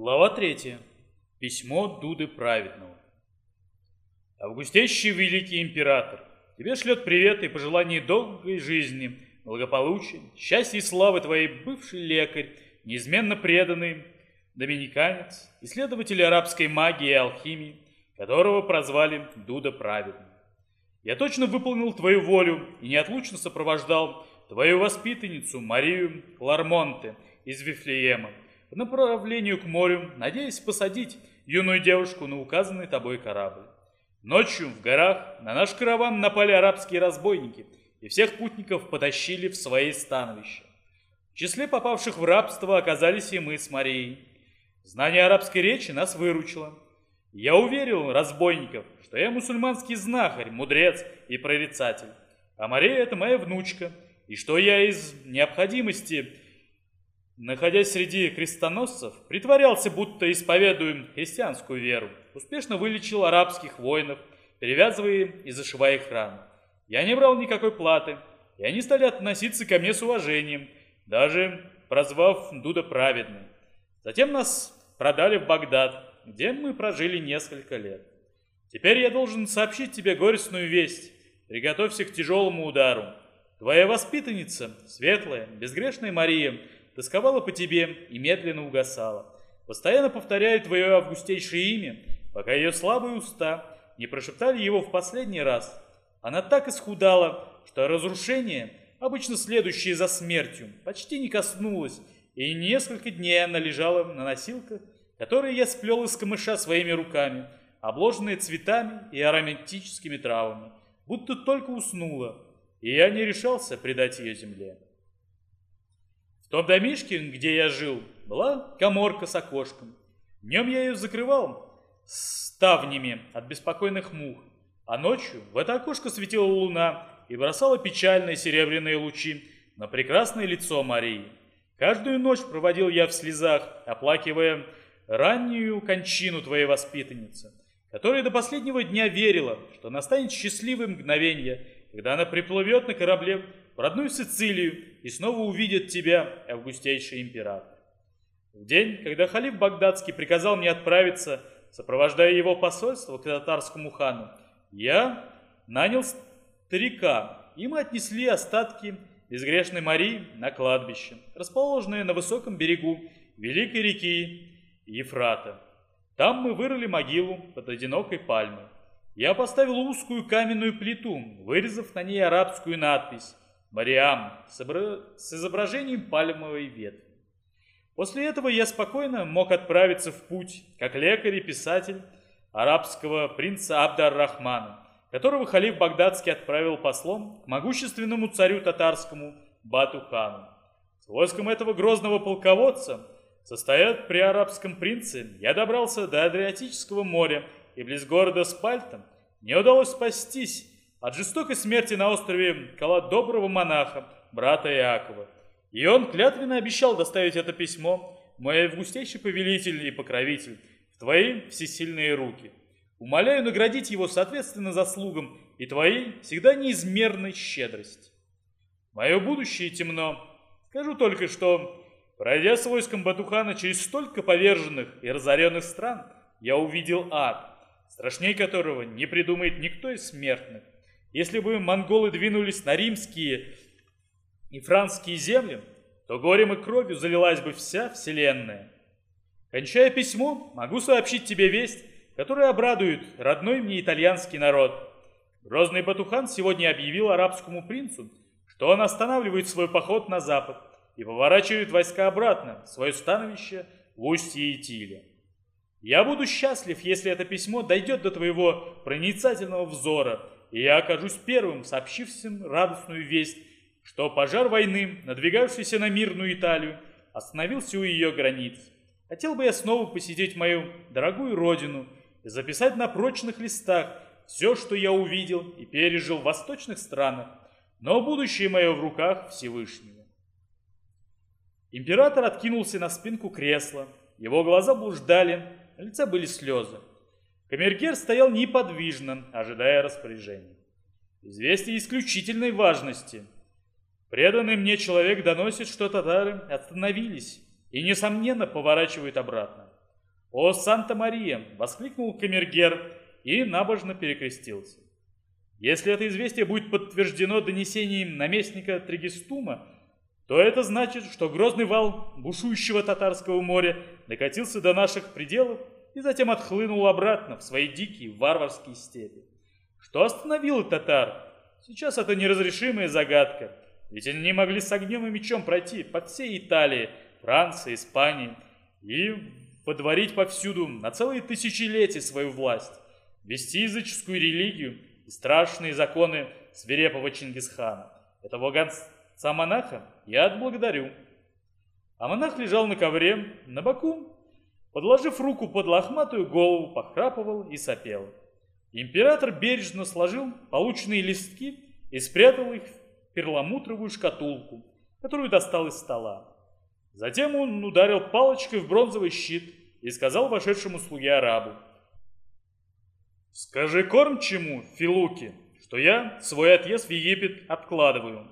Глава 3. Письмо Дуды Праведного. Августейший великий император, тебе шлет привет и пожелание долгой жизни, благополучия, счастья и славы твоей бывший лекарь, неизменно преданный доминиканец, исследователь арабской магии и алхимии, которого прозвали Дуда Праведный. Я точно выполнил твою волю и неотлучно сопровождал твою воспитанницу Марию Лармонте из Вифлеема, по направлению к морю, надеясь посадить юную девушку на указанный тобой корабль. Ночью в горах на наш караван напали арабские разбойники и всех путников потащили в свои становища. В числе попавших в рабство оказались и мы с Марией. Знание арабской речи нас выручило. Я уверил разбойников, что я мусульманский знахарь, мудрец и прорицатель, а Мария – это моя внучка, и что я из необходимости – находясь среди крестоносцев, притворялся, будто исповедуем христианскую веру, успешно вылечил арабских воинов, перевязывая и зашивая их раны. Я не брал никакой платы, и они стали относиться ко мне с уважением, даже прозвав Дуда праведный. Затем нас продали в Багдад, где мы прожили несколько лет. Теперь я должен сообщить тебе горестную весть. Приготовься к тяжелому удару. Твоя воспитанница, светлая, безгрешная Мария, тосковала по тебе и медленно угасала, постоянно повторяя твое августейшее имя, пока ее слабые уста не прошептали его в последний раз. Она так исхудала, что разрушение, обычно следующее за смертью, почти не коснулось, и несколько дней она лежала на носилках, которые я сплел из камыша своими руками, обложенные цветами и ароматическими травами, будто только уснула, и я не решался предать ее земле. В том домишке, где я жил, была коморка с окошком. Днем я ее закрывал ставнями от беспокойных мух, а ночью в это окошко светила луна и бросала печальные серебряные лучи на прекрасное лицо Марии. Каждую ночь проводил я в слезах, оплакивая раннюю кончину твоей воспитанницы, которая до последнего дня верила, что настанет счастливое мгновение, когда она приплывет на корабле в родную Сицилию и снова увидит тебя, августейший император. В день, когда халиф Багдадский приказал мне отправиться, сопровождая его посольство к татарскому хану, я нанял старика, и мы отнесли остатки безгрешной Марии на кладбище, расположенное на высоком берегу великой реки Ефрата. Там мы вырыли могилу под одинокой пальмой. Я поставил узкую каменную плиту, вырезав на ней арабскую надпись Мариам с, изображением пальмовой ветви. После этого я спокойно мог отправиться в путь, как лекарь и писатель арабского принца Абдар-Рахмана, которого халиф Багдадский отправил послом к могущественному царю татарскому Бату-хану. С войском этого грозного полководца, состоят при арабском принце, я добрался до Адриатического моря и близ города Спальта мне удалось спастись от жестокой смерти на острове Кала доброго монаха, брата Иакова. И он клятвенно обещал доставить это письмо, мой августейший повелитель и покровитель, в твои всесильные руки. Умоляю наградить его соответственно заслугам и твоей всегда неизмерной щедрости. Мое будущее темно. Скажу только, что, пройдя с войском Батухана через столько поверженных и разоренных стран, я увидел ад, страшней которого не придумает никто из смертных. Если бы монголы двинулись на римские и франские земли, то горем и кровью залилась бы вся вселенная. Кончая письмо, могу сообщить тебе весть, которая обрадует родной мне итальянский народ. Грозный Батухан сегодня объявил арабскому принцу, что он останавливает свой поход на запад и поворачивает войска обратно в свое становище в устье Итиля. Я буду счастлив, если это письмо дойдет до твоего проницательного взора – и я окажусь первым, сообщившим радостную весть, что пожар войны, надвигавшийся на мирную Италию, остановился у ее границ. Хотел бы я снова посетить мою дорогую родину и записать на прочных листах все, что я увидел и пережил в восточных странах, но будущее мое в руках Всевышнего. Император откинулся на спинку кресла, его глаза блуждали, на лице были слезы. Камергер стоял неподвижно, ожидая распоряжений. Известие исключительной важности. Преданный мне человек доносит, что татары остановились и, несомненно, поворачивают обратно. «О, Санта-Мария!» — воскликнул камергер и набожно перекрестился. Если это известие будет подтверждено донесением наместника Трегестума, то это значит, что грозный вал бушующего татарского моря докатился до наших пределов и затем отхлынул обратно в свои дикие варварские степи. Что остановило татар? Сейчас это неразрешимая загадка, ведь они не могли с огнем и мечом пройти по всей Италии, Франции, Испании и подворить повсюду на целые тысячелетия свою власть, вести языческую религию и страшные законы свирепого Чингисхана. Этого гонца-монаха я отблагодарю. А монах лежал на ковре, на боку, подложив руку под лохматую голову, похрапывал и сопел. Император бережно сложил полученные листки и спрятал их в перламутровую шкатулку, которую достал из стола. Затем он ударил палочкой в бронзовый щит и сказал вошедшему слуге арабу, Скажи кормчему, Филуке, что я свой отъезд в Египет откладываю.